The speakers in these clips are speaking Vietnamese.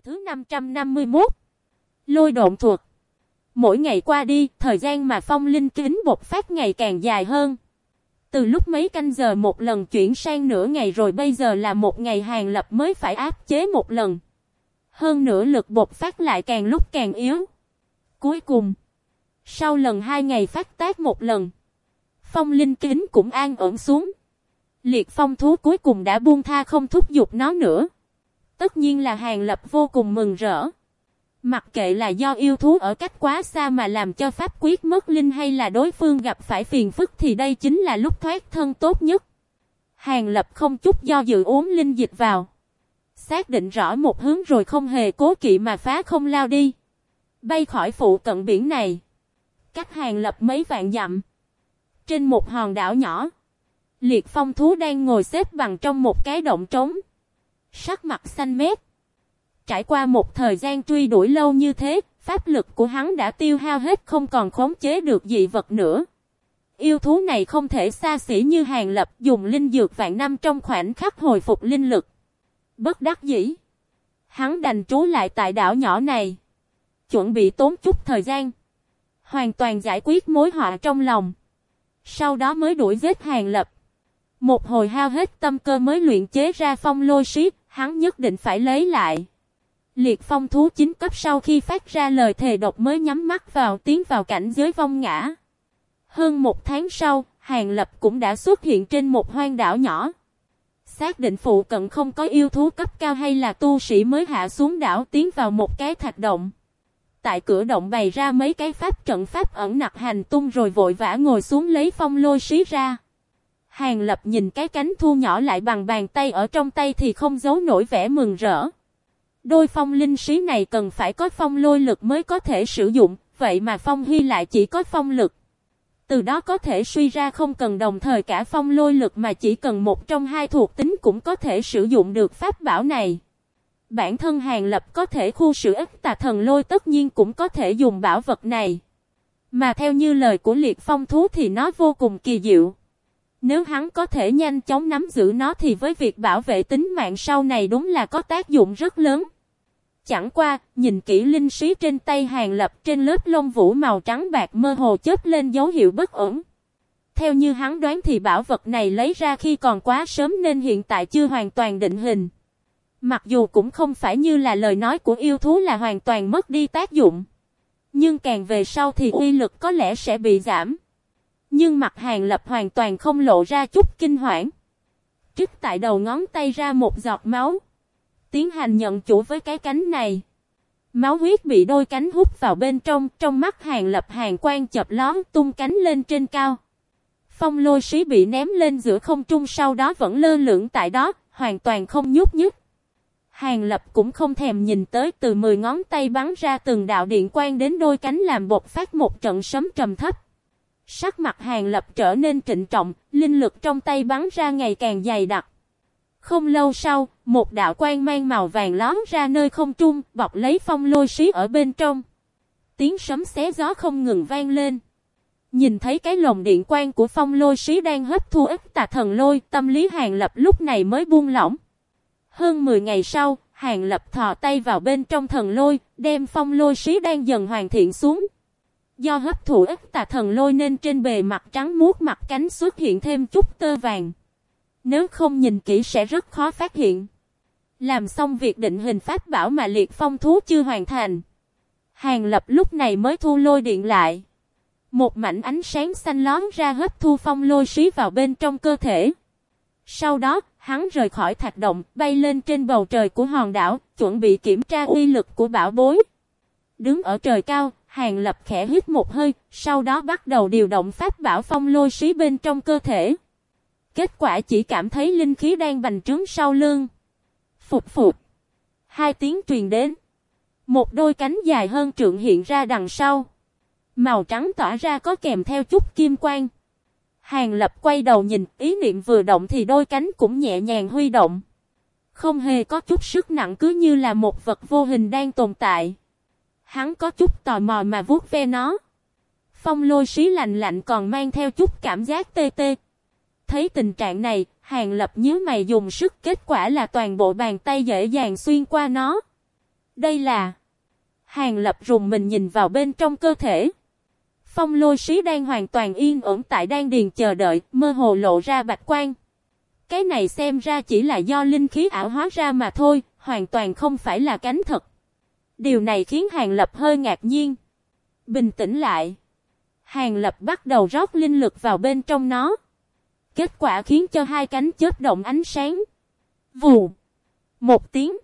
Hồi thứ 551 Lôi độn thuật Mỗi ngày qua đi, thời gian mà phong linh kính bột phát ngày càng dài hơn. Từ lúc mấy canh giờ một lần chuyển sang nửa ngày rồi bây giờ là một ngày hàng lập mới phải áp chế một lần. Hơn nữa lực bột phát lại càng lúc càng yếu. Cuối cùng, sau lần hai ngày phát tác một lần, phong linh kính cũng an ổn xuống. Liệt phong thú cuối cùng đã buông tha không thúc giục nó nữa. Tất nhiên là hàng lập vô cùng mừng rỡ. Mặc kệ là do yêu thú ở cách quá xa mà làm cho pháp quyết mất linh hay là đối phương gặp phải phiền phức thì đây chính là lúc thoát thân tốt nhất. Hàng lập không chút do dự uống linh dịch vào. Xác định rõ một hướng rồi không hề cố kỵ mà phá không lao đi. Bay khỏi phụ cận biển này. Cách hàng lập mấy vạn dặm. Trên một hòn đảo nhỏ. Liệt phong thú đang ngồi xếp bằng trong một cái động trống. Sắc mặt xanh mét. Trải qua một thời gian truy đuổi lâu như thế, pháp lực của hắn đã tiêu hao hết không còn khống chế được dị vật nữa. Yêu thú này không thể xa xỉ như hàng lập dùng linh dược vạn năm trong khoảnh khắc hồi phục linh lực. Bất đắc dĩ. Hắn đành trú lại tại đảo nhỏ này. Chuẩn bị tốn chút thời gian. Hoàn toàn giải quyết mối họa trong lòng. Sau đó mới đuổi giết hàng lập. Một hồi hao hết tâm cơ mới luyện chế ra phong lôi ship hắn nhất định phải lấy lại. Liệt phong thú chính cấp sau khi phát ra lời thề độc mới nhắm mắt vào tiến vào cảnh giới vong ngã. Hơn một tháng sau, Hàng Lập cũng đã xuất hiện trên một hoang đảo nhỏ. Xác định phụ cận không có yêu thú cấp cao hay là tu sĩ mới hạ xuống đảo tiến vào một cái thạch động. Tại cửa động bày ra mấy cái pháp trận pháp ẩn nặc hành tung rồi vội vã ngồi xuống lấy phong lôi xí ra. Hàng lập nhìn cái cánh thu nhỏ lại bằng bàn tay ở trong tay thì không giấu nổi vẻ mừng rỡ. Đôi phong linh sĩ này cần phải có phong lôi lực mới có thể sử dụng, vậy mà phong Hy lại chỉ có phong lực. Từ đó có thể suy ra không cần đồng thời cả phong lôi lực mà chỉ cần một trong hai thuộc tính cũng có thể sử dụng được pháp bảo này. Bản thân hàng lập có thể khu sử ức tà thần lôi tất nhiên cũng có thể dùng bảo vật này. Mà theo như lời của liệt phong thú thì nó vô cùng kỳ diệu. Nếu hắn có thể nhanh chóng nắm giữ nó thì với việc bảo vệ tính mạng sau này đúng là có tác dụng rất lớn. Chẳng qua, nhìn kỹ linh sĩ trên tay hàng lập trên lớp lông vũ màu trắng bạc mơ hồ chớp lên dấu hiệu bất ổn. Theo như hắn đoán thì bảo vật này lấy ra khi còn quá sớm nên hiện tại chưa hoàn toàn định hình. Mặc dù cũng không phải như là lời nói của yêu thú là hoàn toàn mất đi tác dụng. Nhưng càng về sau thì uy lực có lẽ sẽ bị giảm. Nhưng mặt hàng lập hoàn toàn không lộ ra chút kinh hoảng. Trích tại đầu ngón tay ra một giọt máu. Tiến hành nhận chủ với cái cánh này. Máu huyết bị đôi cánh hút vào bên trong, trong mắt hàng lập hàng quan chập lón tung cánh lên trên cao. Phong lôi sĩ bị ném lên giữa không trung sau đó vẫn lơ lửng tại đó, hoàn toàn không nhúc nhích. Hàng lập cũng không thèm nhìn tới từ 10 ngón tay bắn ra từng đạo điện quang đến đôi cánh làm bột phát một trận sấm trầm thấp. Sắc mặt hàng lập trở nên trịnh trọng, linh lực trong tay bắn ra ngày càng dày đặc. Không lâu sau, một đạo quang mang màu vàng lón ra nơi không trung, bọc lấy phong lôi xí ở bên trong. Tiếng sấm xé gió không ngừng vang lên. Nhìn thấy cái lồng điện quang của phong lôi xí đang hấp thu ức tà thần lôi, tâm lý hàng lập lúc này mới buông lỏng. Hơn 10 ngày sau, hàng lập thò tay vào bên trong thần lôi, đem phong lôi xí đang dần hoàn thiện xuống. Do hấp thụ ức tà thần lôi nên trên bề mặt trắng muốt mặt cánh xuất hiện thêm chút tơ vàng. Nếu không nhìn kỹ sẽ rất khó phát hiện. Làm xong việc định hình pháp bảo mà liệt phong thú chưa hoàn thành. Hàng lập lúc này mới thu lôi điện lại. Một mảnh ánh sáng xanh lón ra hấp thu phong lôi xí vào bên trong cơ thể. Sau đó, hắn rời khỏi thạch động, bay lên trên bầu trời của hòn đảo, chuẩn bị kiểm tra uy lực của bảo bối. Đứng ở trời cao, Hàng lập khẽ hít một hơi, sau đó bắt đầu điều động pháp bảo phong lôi xí bên trong cơ thể. Kết quả chỉ cảm thấy linh khí đang bành trướng sau lưng. Phục phục. Hai tiếng truyền đến. Một đôi cánh dài hơn trượng hiện ra đằng sau. Màu trắng tỏa ra có kèm theo chút kim quang. Hàng lập quay đầu nhìn, ý niệm vừa động thì đôi cánh cũng nhẹ nhàng huy động. Không hề có chút sức nặng cứ như là một vật vô hình đang tồn tại. Hắn có chút tò mò mà vuốt ve nó. Phong lôi xí lạnh lạnh còn mang theo chút cảm giác tê tê. Thấy tình trạng này, hàng lập nhớ mày dùng sức kết quả là toàn bộ bàn tay dễ dàng xuyên qua nó. Đây là... Hàng lập rùng mình nhìn vào bên trong cơ thể. Phong lôi xí đang hoàn toàn yên ổn tại đang điền chờ đợi, mơ hồ lộ ra bạch quan. Cái này xem ra chỉ là do linh khí ảo hóa ra mà thôi, hoàn toàn không phải là cánh thật. Điều này khiến Hàng Lập hơi ngạc nhiên. Bình tĩnh lại. Hàng Lập bắt đầu rót linh lực vào bên trong nó. Kết quả khiến cho hai cánh chớp động ánh sáng. Vù. Một tiếng.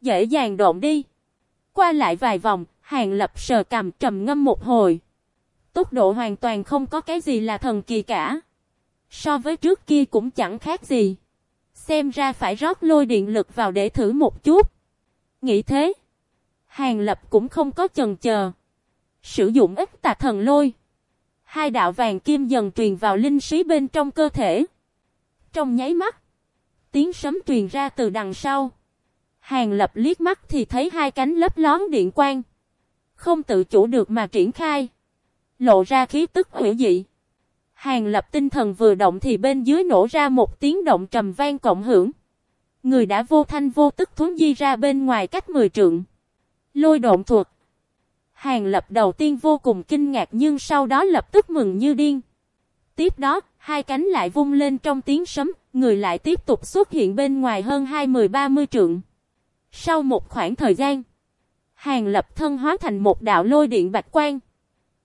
Dễ dàng độn đi. Qua lại vài vòng, Hàng Lập sờ cầm trầm ngâm một hồi. Tốc độ hoàn toàn không có cái gì là thần kỳ cả. So với trước kia cũng chẳng khác gì. Xem ra phải rót lôi điện lực vào để thử một chút. Nghĩ thế. Hàng lập cũng không có chần chờ. Sử dụng ít tà thần lôi. Hai đạo vàng kim dần truyền vào linh sĩ bên trong cơ thể. Trong nháy mắt. Tiếng sấm truyền ra từ đằng sau. Hàng lập liếc mắt thì thấy hai cánh lấp lón điện quang. Không tự chủ được mà triển khai. Lộ ra khí tức hủy dị. Hàng lập tinh thần vừa động thì bên dưới nổ ra một tiếng động trầm vang cộng hưởng. Người đã vô thanh vô tức thuấn di ra bên ngoài cách 10 trượng. Lôi độn thuật. Hàng lập đầu tiên vô cùng kinh ngạc nhưng sau đó lập tức mừng như điên. Tiếp đó, hai cánh lại vung lên trong tiếng sấm, người lại tiếp tục xuất hiện bên ngoài hơn 20-30 trượng. Sau một khoảng thời gian, hàng lập thân hóa thành một đạo lôi điện bạch quang.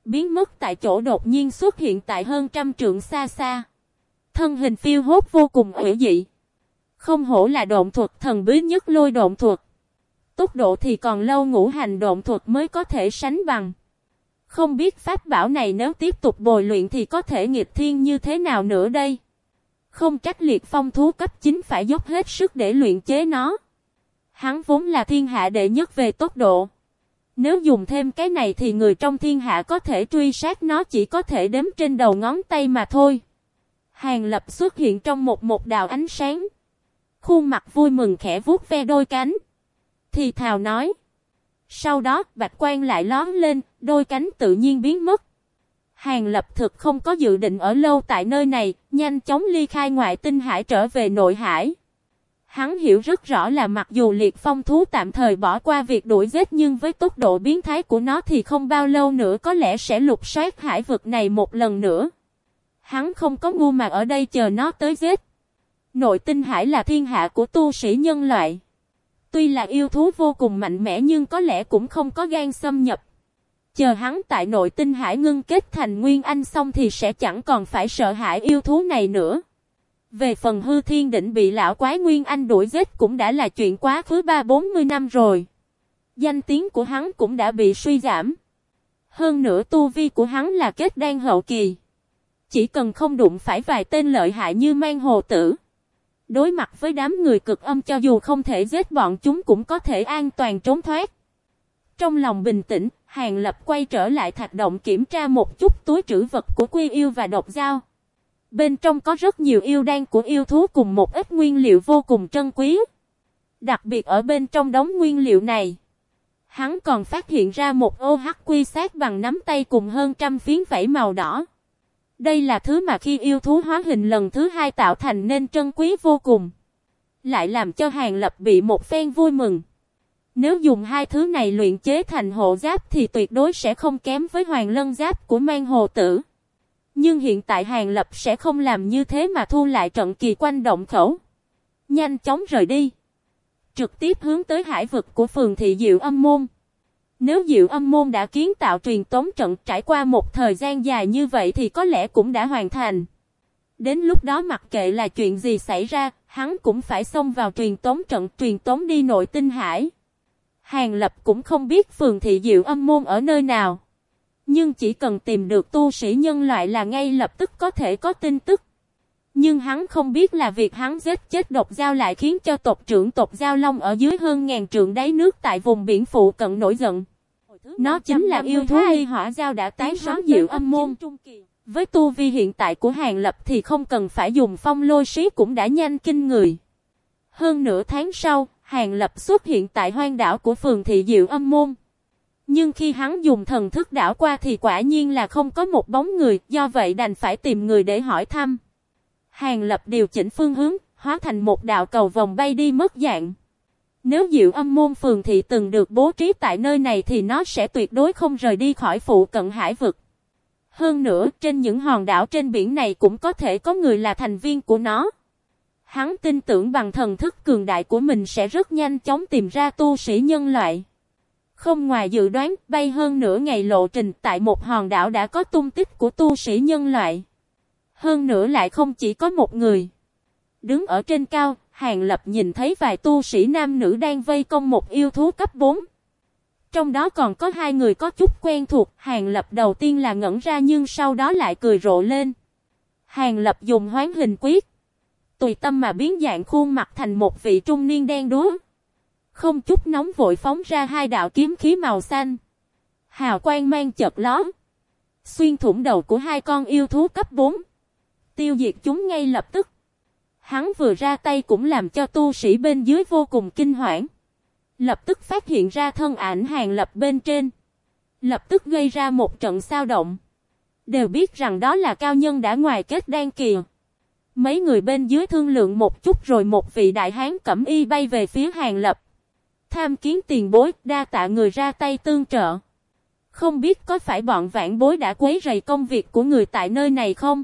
Biến mất tại chỗ đột nhiên xuất hiện tại hơn trăm trượng xa xa. Thân hình phiêu hốt vô cùng hữu dị. Không hổ là độn thuật thần bí nhất lôi độn thuật. Tốc độ thì còn lâu ngũ hành độn thuật mới có thể sánh bằng. Không biết pháp bảo này nếu tiếp tục bồi luyện thì có thể nghịch thiên như thế nào nữa đây. Không trách liệt phong thú cấp 9 phải dốc hết sức để luyện chế nó. Hắn vốn là thiên hạ đệ nhất về tốc độ. Nếu dùng thêm cái này thì người trong thiên hạ có thể truy sát nó chỉ có thể đếm trên đầu ngón tay mà thôi. Hàng lập xuất hiện trong một một đạo ánh sáng. Khuôn mặt vui mừng khẽ vuốt ve đôi cánh. Thì thào nói. Sau đó bạch quan lại lón lên, đôi cánh tự nhiên biến mất. Hàng lập thực không có dự định ở lâu tại nơi này, nhanh chóng ly khai ngoại tinh hải trở về nội hải. Hắn hiểu rất rõ là mặc dù liệt phong thú tạm thời bỏ qua việc đuổi giết nhưng với tốc độ biến thái của nó thì không bao lâu nữa có lẽ sẽ lục soát hải vực này một lần nữa. Hắn không có ngu mà ở đây chờ nó tới giết. Nội tinh hải là thiên hạ của tu sĩ nhân loại. Tuy là yêu thú vô cùng mạnh mẽ nhưng có lẽ cũng không có gan xâm nhập. Chờ hắn tại nội tinh hải ngưng kết thành nguyên anh xong thì sẽ chẳng còn phải sợ hãi yêu thú này nữa. Về phần hư thiên định bị lão quái Nguyên Anh đuổi giết cũng đã là chuyện quá khứ ba bốn mươi năm rồi. Danh tiếng của hắn cũng đã bị suy giảm. Hơn nữa tu vi của hắn là kết đan hậu kỳ. Chỉ cần không đụng phải vài tên lợi hại như mang hồ tử. Đối mặt với đám người cực âm cho dù không thể giết bọn chúng cũng có thể an toàn trốn thoát. Trong lòng bình tĩnh, Hàng Lập quay trở lại thạch động kiểm tra một chút túi trữ vật của quy yêu và độc dao. Bên trong có rất nhiều yêu đan của yêu thú cùng một ít nguyên liệu vô cùng trân quý. Đặc biệt ở bên trong đống nguyên liệu này, hắn còn phát hiện ra một ô hắc quy sát bằng nắm tay cùng hơn trăm phiến vảy màu đỏ. Đây là thứ mà khi yêu thú hóa hình lần thứ hai tạo thành nên trân quý vô cùng. Lại làm cho hàng lập bị một phen vui mừng. Nếu dùng hai thứ này luyện chế thành hộ giáp thì tuyệt đối sẽ không kém với hoàng lân giáp của mang hồ tử. Nhưng hiện tại Hàng Lập sẽ không làm như thế mà thu lại trận kỳ quanh động khẩu. Nhanh chóng rời đi. Trực tiếp hướng tới hải vực của phường thị Diệu Âm Môn. Nếu Diệu Âm Môn đã kiến tạo truyền tống trận trải qua một thời gian dài như vậy thì có lẽ cũng đã hoàn thành. Đến lúc đó mặc kệ là chuyện gì xảy ra, hắn cũng phải xông vào truyền tống trận truyền tống đi nội tinh hải. Hàng Lập cũng không biết phường thị Diệu Âm Môn ở nơi nào. Nhưng chỉ cần tìm được tu sĩ nhân loại là ngay lập tức có thể có tin tức. Nhưng hắn không biết là việc hắn giết chết độc giao lại khiến cho tộc trưởng tộc giao long ở dưới hơn ngàn trượng đáy nước tại vùng biển phụ cận nổi giận. Nó chính là yêu thú ly hỏa giao đã tái sống diệu âm môn. Với tu vi hiện tại của hàng lập thì không cần phải dùng phong lôi sĩ cũng đã nhanh kinh người. Hơn nửa tháng sau, hàng lập xuất hiện tại hoang đảo của phường thị diệu âm môn. Nhưng khi hắn dùng thần thức đảo qua thì quả nhiên là không có một bóng người, do vậy đành phải tìm người để hỏi thăm. Hàng lập điều chỉnh phương hướng, hóa thành một đạo cầu vòng bay đi mất dạng. Nếu Diệu Âm môn phường thị từng được bố trí tại nơi này thì nó sẽ tuyệt đối không rời đi khỏi phụ cận hải vực. Hơn nữa, trên những hòn đảo trên biển này cũng có thể có người là thành viên của nó. Hắn tin tưởng bằng thần thức cường đại của mình sẽ rất nhanh chóng tìm ra tu sĩ nhân loại. Không ngoài dự đoán, bay hơn nửa ngày lộ trình tại một hòn đảo đã có tung tích của tu sĩ nhân loại. Hơn nữa lại không chỉ có một người. Đứng ở trên cao, Hàng Lập nhìn thấy vài tu sĩ nam nữ đang vây công một yêu thú cấp 4. Trong đó còn có hai người có chút quen thuộc, Hàng Lập đầu tiên là ngẩn ra nhưng sau đó lại cười rộ lên. Hàng Lập dùng hoán hình quyết. Tùy tâm mà biến dạng khuôn mặt thành một vị trung niên đen đúa. Không chút nóng vội phóng ra hai đạo kiếm khí màu xanh. Hào quang mang chật lóm, Xuyên thủng đầu của hai con yêu thú cấp 4. Tiêu diệt chúng ngay lập tức. Hắn vừa ra tay cũng làm cho tu sĩ bên dưới vô cùng kinh hoảng. Lập tức phát hiện ra thân ảnh hàng lập bên trên. Lập tức gây ra một trận sao động. Đều biết rằng đó là cao nhân đã ngoài kết đan kìa. Mấy người bên dưới thương lượng một chút rồi một vị đại hán cẩm y bay về phía hàng lập. Tham kiến tiền bối, đa tạ người ra tay tương trợ. Không biết có phải bọn vãn bối đã quấy rầy công việc của người tại nơi này không?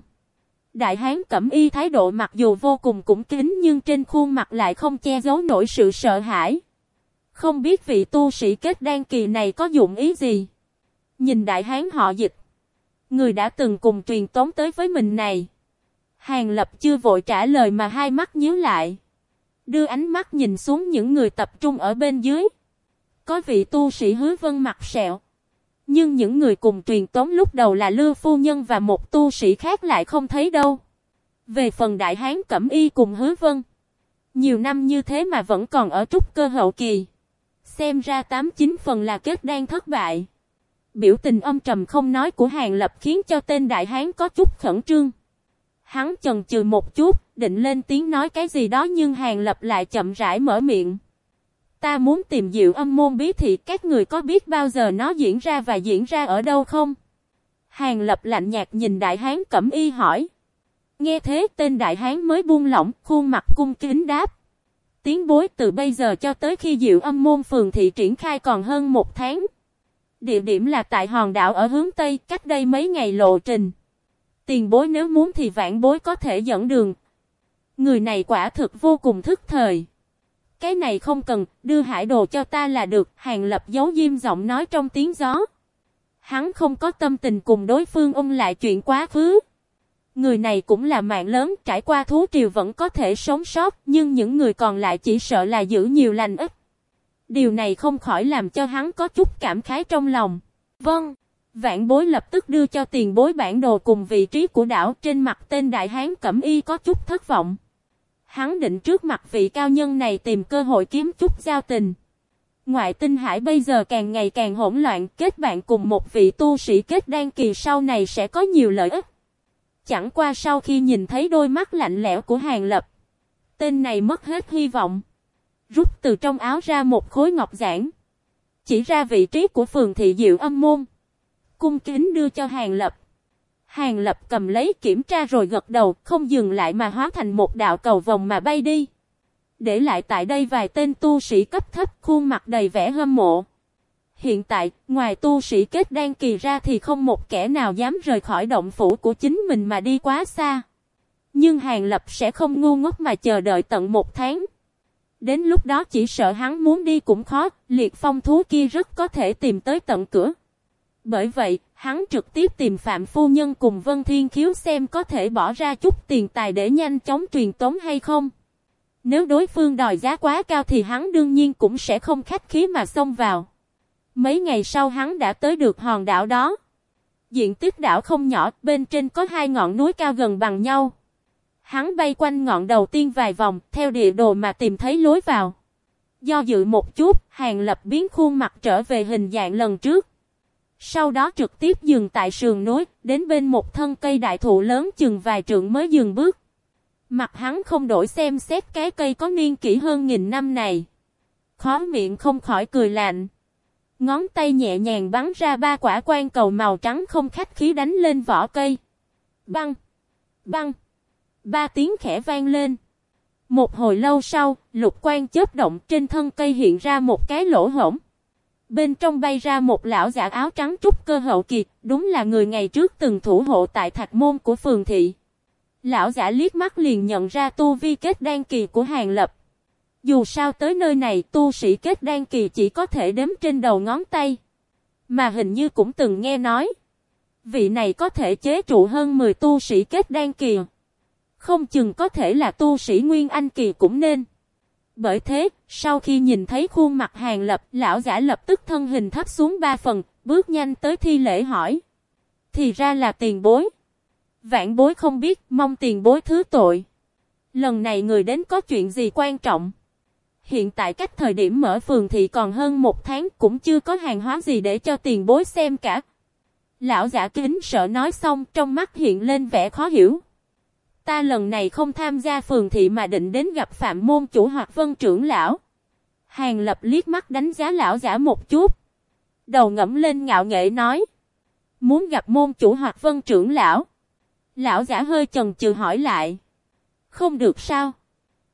Đại hán cẩm y thái độ mặc dù vô cùng cũng kính nhưng trên khuôn mặt lại không che giấu nổi sự sợ hãi. Không biết vị tu sĩ kết đan kỳ này có dụng ý gì? Nhìn đại hán họ dịch. Người đã từng cùng truyền tống tới với mình này. Hàng lập chưa vội trả lời mà hai mắt nhíu lại. Đưa ánh mắt nhìn xuống những người tập trung ở bên dưới. Có vị tu sĩ hứa vân mặt sẹo. Nhưng những người cùng truyền tống lúc đầu là Lưu Phu Nhân và một tu sĩ khác lại không thấy đâu. Về phần Đại Hán Cẩm Y cùng Hứa Vân. Nhiều năm như thế mà vẫn còn ở trúc cơ hậu kỳ. Xem ra 89 phần là kết đang thất bại. Biểu tình âm trầm không nói của Hàng Lập khiến cho tên Đại Hán có chút khẩn trương. Hắn chần chừ một chút, định lên tiếng nói cái gì đó nhưng Hàng Lập lại chậm rãi mở miệng. Ta muốn tìm diệu âm môn bí thị các người có biết bao giờ nó diễn ra và diễn ra ở đâu không? Hàng lập lạnh nhạt nhìn đại hán cẩm y hỏi. Nghe thế tên đại hán mới buông lỏng, khuôn mặt cung kính đáp. Tiến bối từ bây giờ cho tới khi diệu âm môn phường thị triển khai còn hơn một tháng. Địa điểm là tại hòn đảo ở hướng Tây, cách đây mấy ngày lộ trình. Tiền bối nếu muốn thì vãn bối có thể dẫn đường. Người này quả thực vô cùng thức thời. Cái này không cần, đưa hải đồ cho ta là được, hàng lập giấu diêm giọng nói trong tiếng gió. Hắn không có tâm tình cùng đối phương ôm lại chuyện quá khứ. Người này cũng là mạng lớn, trải qua thú triều vẫn có thể sống sót, nhưng những người còn lại chỉ sợ là giữ nhiều lành ít. Điều này không khỏi làm cho hắn có chút cảm khái trong lòng. Vâng, vạn bối lập tức đưa cho tiền bối bản đồ cùng vị trí của đảo trên mặt tên đại hán cẩm y có chút thất vọng. Hắn định trước mặt vị cao nhân này tìm cơ hội kiếm chút giao tình. Ngoại tinh hải bây giờ càng ngày càng hỗn loạn, kết bạn cùng một vị tu sĩ kết đan kỳ sau này sẽ có nhiều lợi ích. Chẳng qua sau khi nhìn thấy đôi mắt lạnh lẽo của Hàng Lập, tên này mất hết hy vọng. Rút từ trong áo ra một khối ngọc giản, chỉ ra vị trí của phường thị diệu âm môn. Cung kính đưa cho Hàng Lập. Hàng lập cầm lấy kiểm tra rồi gật đầu, không dừng lại mà hóa thành một đạo cầu vòng mà bay đi. Để lại tại đây vài tên tu sĩ cấp thấp khuôn mặt đầy vẻ hâm mộ. Hiện tại, ngoài tu sĩ kết đan kỳ ra thì không một kẻ nào dám rời khỏi động phủ của chính mình mà đi quá xa. Nhưng Hàng Lập sẽ không ngu ngốc mà chờ đợi tận một tháng. Đến lúc đó chỉ sợ hắn muốn đi cũng khó, liệt phong thú kia rất có thể tìm tới tận cửa. Bởi vậy, hắn trực tiếp tìm Phạm Phu Nhân cùng Vân Thiên Khiếu xem có thể bỏ ra chút tiền tài để nhanh chóng truyền tống hay không. Nếu đối phương đòi giá quá cao thì hắn đương nhiên cũng sẽ không khách khí mà xông vào. Mấy ngày sau hắn đã tới được hòn đảo đó. Diện tích đảo không nhỏ, bên trên có hai ngọn núi cao gần bằng nhau. Hắn bay quanh ngọn đầu tiên vài vòng, theo địa đồ mà tìm thấy lối vào. Do dự một chút, hàng lập biến khuôn mặt trở về hình dạng lần trước. Sau đó trực tiếp dừng tại sườn núi, đến bên một thân cây đại thụ lớn chừng vài trượng mới dừng bước. Mặt hắn không đổi xem xét cái cây có niên kỷ hơn nghìn năm này. Khó miệng không khỏi cười lạnh. Ngón tay nhẹ nhàng bắn ra ba quả quan cầu màu trắng không khách khí đánh lên vỏ cây. Băng! Băng! Ba tiếng khẽ vang lên. Một hồi lâu sau, lục quan chớp động trên thân cây hiện ra một cái lỗ hổng. Bên trong bay ra một lão giả áo trắng trúc cơ hậu kỳ, đúng là người ngày trước từng thủ hộ tại thạch môn của phường thị. Lão giả liếc mắt liền nhận ra tu vi kết đan kỳ của hàng lập. Dù sao tới nơi này tu sĩ kết đan kỳ chỉ có thể đếm trên đầu ngón tay. Mà hình như cũng từng nghe nói. Vị này có thể chế trụ hơn 10 tu sĩ kết đan kỳ. Không chừng có thể là tu sĩ Nguyên Anh kỳ cũng nên. Bởi thế, sau khi nhìn thấy khuôn mặt hàng lập, lão giả lập tức thân hình thấp xuống ba phần, bước nhanh tới thi lễ hỏi. Thì ra là tiền bối. Vạn bối không biết, mong tiền bối thứ tội. Lần này người đến có chuyện gì quan trọng? Hiện tại cách thời điểm mở phường thì còn hơn một tháng cũng chưa có hàng hóa gì để cho tiền bối xem cả. Lão giả kính sợ nói xong trong mắt hiện lên vẻ khó hiểu. Ta lần này không tham gia phường thị mà định đến gặp phạm môn chủ hoặc vân trưởng lão. Hàng lập liếc mắt đánh giá lão giả một chút. Đầu ngẫm lên ngạo nghệ nói. Muốn gặp môn chủ hoặc vân trưởng lão. Lão giả hơi chần chừ hỏi lại. Không được sao?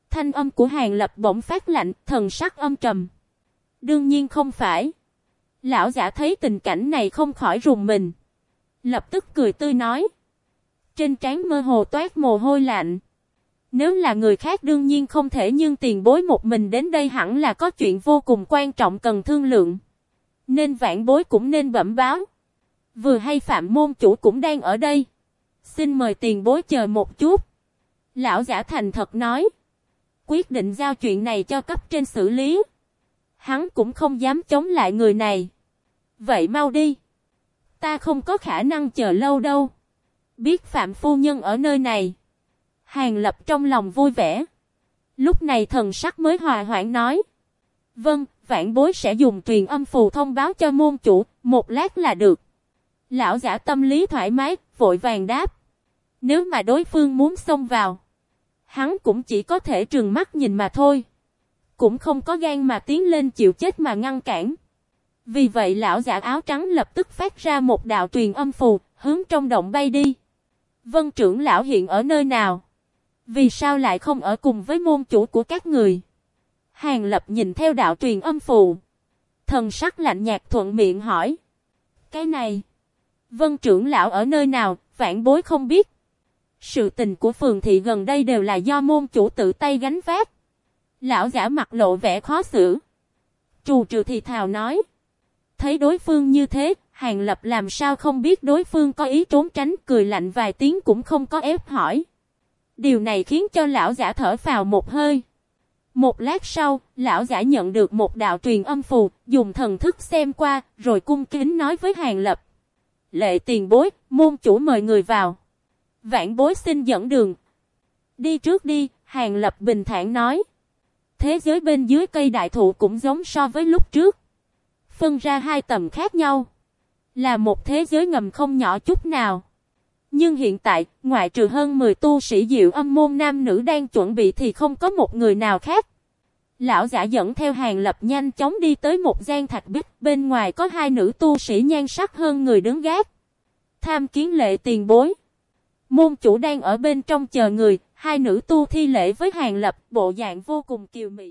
Thanh âm của hàng lập bỗng phát lạnh, thần sắc âm trầm. Đương nhiên không phải. Lão giả thấy tình cảnh này không khỏi rùng mình. Lập tức cười tươi nói. Trên trán mơ hồ toát mồ hôi lạnh. Nếu là người khác đương nhiên không thể nhưng tiền bối một mình đến đây hẳn là có chuyện vô cùng quan trọng cần thương lượng. Nên vạn bối cũng nên bẩm báo. Vừa hay phạm môn chủ cũng đang ở đây. Xin mời tiền bối chờ một chút. Lão giả thành thật nói. Quyết định giao chuyện này cho cấp trên xử lý. Hắn cũng không dám chống lại người này. Vậy mau đi. Ta không có khả năng chờ lâu đâu. Biết Phạm Phu Nhân ở nơi này. Hàng lập trong lòng vui vẻ. Lúc này thần sắc mới hòa hoãn nói. Vâng, vạn bối sẽ dùng truyền âm phù thông báo cho môn chủ, một lát là được. Lão giả tâm lý thoải mái, vội vàng đáp. Nếu mà đối phương muốn xông vào, hắn cũng chỉ có thể trừng mắt nhìn mà thôi. Cũng không có gan mà tiến lên chịu chết mà ngăn cản. Vì vậy lão giả áo trắng lập tức phát ra một đạo truyền âm phù, hướng trong động bay đi. Vân trưởng lão hiện ở nơi nào? Vì sao lại không ở cùng với môn chủ của các người? Hàng lập nhìn theo đạo truyền âm phù. Thần sắc lạnh nhạt thuận miệng hỏi. Cái này. Vân trưởng lão ở nơi nào, vạn bối không biết. Sự tình của phường thị gần đây đều là do môn chủ tự tay gánh vác. Lão giả mặt lộ vẻ khó xử. Trù trừ thì thào nói. Thấy đối phương như thế, Hàng Lập làm sao không biết đối phương có ý trốn tránh cười lạnh vài tiếng cũng không có ép hỏi. Điều này khiến cho lão giả thở vào một hơi. Một lát sau, lão giả nhận được một đạo truyền âm phù, dùng thần thức xem qua, rồi cung kính nói với Hàng Lập. Lệ tiền bối, môn chủ mời người vào. Vạn bối xin dẫn đường. Đi trước đi, Hàng Lập bình thản nói. Thế giới bên dưới cây đại thụ cũng giống so với lúc trước. Phân ra hai tầm khác nhau. Là một thế giới ngầm không nhỏ chút nào. Nhưng hiện tại, ngoại trừ hơn 10 tu sĩ diệu âm môn nam nữ đang chuẩn bị thì không có một người nào khác. Lão giả dẫn theo hàng lập nhanh chóng đi tới một gian thạch bích, bên ngoài có hai nữ tu sĩ nhan sắc hơn người đứng gác. Tham kiến lệ tiền bối. Môn chủ đang ở bên trong chờ người, hai nữ tu thi lễ với hàng lập, bộ dạng vô cùng kiều mị.